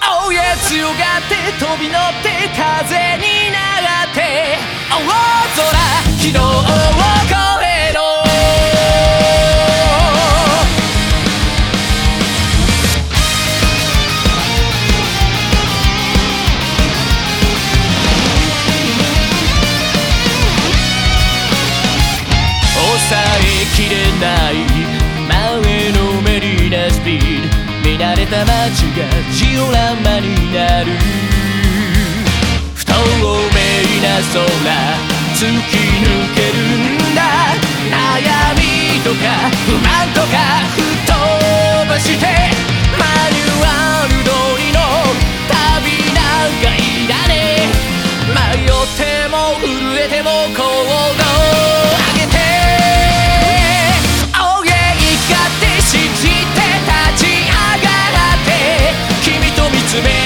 Oh yeah 強がって飛び乗って風になって大空軌道を越えろ抑えきれないられた街がジオラマになる不透明な空突き抜けるんだ悩みとか不満とか吹っ飛ばしてマニュアル通りの旅なんかいらねえ迷っても震えても行動全